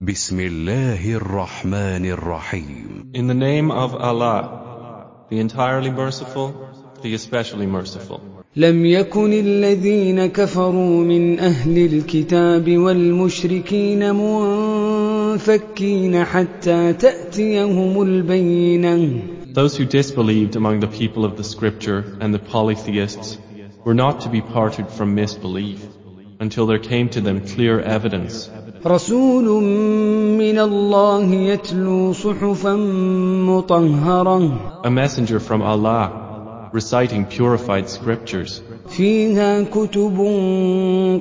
بسم الله الرحمن الرحيم In the name of Allah, the entirely merciful, the especially merciful. لم يكن الذين كفروا من أهل الكتاب والمشركين منفكين حتى تأتيهم البينة Those who disbelieved among the people of the scripture and the polytheists were not to be parted from misbelief until there came to them clear evidence. رسول من الله يتلو صحفا مطهرة A messenger from Allah reciting purified scriptures فيها كتب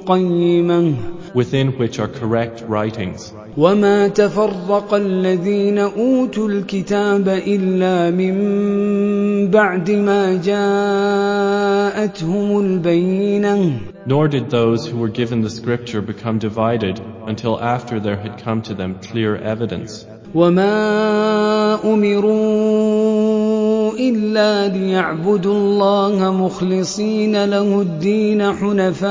قيمة within which are correct writings. وما تفرق الذين أوتوا الكتاب إلا من بعد ما جاءتهم البينة Nor did those who were given the scripture become divided until after there had come to them clear evidence. وما أمروا إلا ليعبدوا الله مخلصين له الدين حنفاء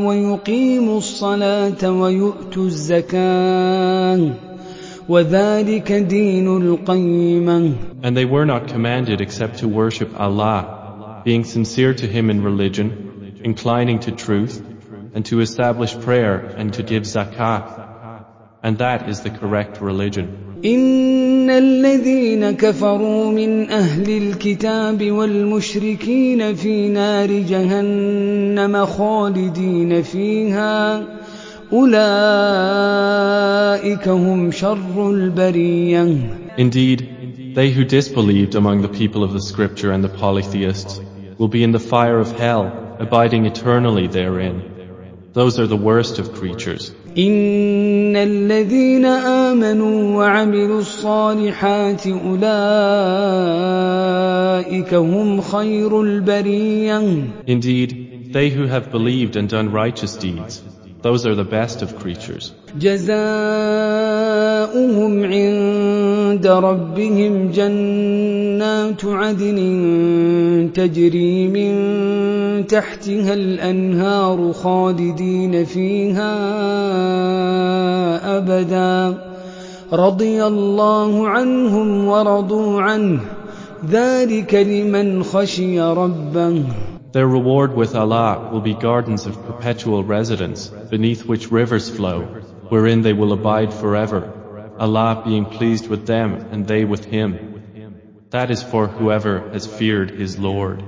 ويقيموا الصلاة ويؤتوا الزكاة وذلك دين القيمة And they were not commanded except to worship Allah, being sincere to Him in religion, inclining to truth, and to establish prayer and to give zakah. And that is the correct religion. إن الذين كفروا من أهل الكتاب والمشركين في نار جهنم خالدين فيها أولئك هم شر البرية Indeed, they who disbelieved among the people of the scripture and the polytheists will be in the fire of hell, abiding eternally therein. Those are the worst of creatures. إن الذين آمنوا وعملوا الصالحات أولئك هم خير البرية Indeed, they who have believed and done righteous deeds, those are the best of creatures. جزاؤهم عند ربهم جنات عدن تجري من تحتها الأنهار خالدين فيها أبدا رضي الله عنهم ورضوا عنه ذلك لمن خشي ربه Their reward with Allah will be gardens of perpetual residence, beneath which rivers flow, wherein they will abide forever, Allah being pleased with them and they with Him. That is for whoever has feared his Lord.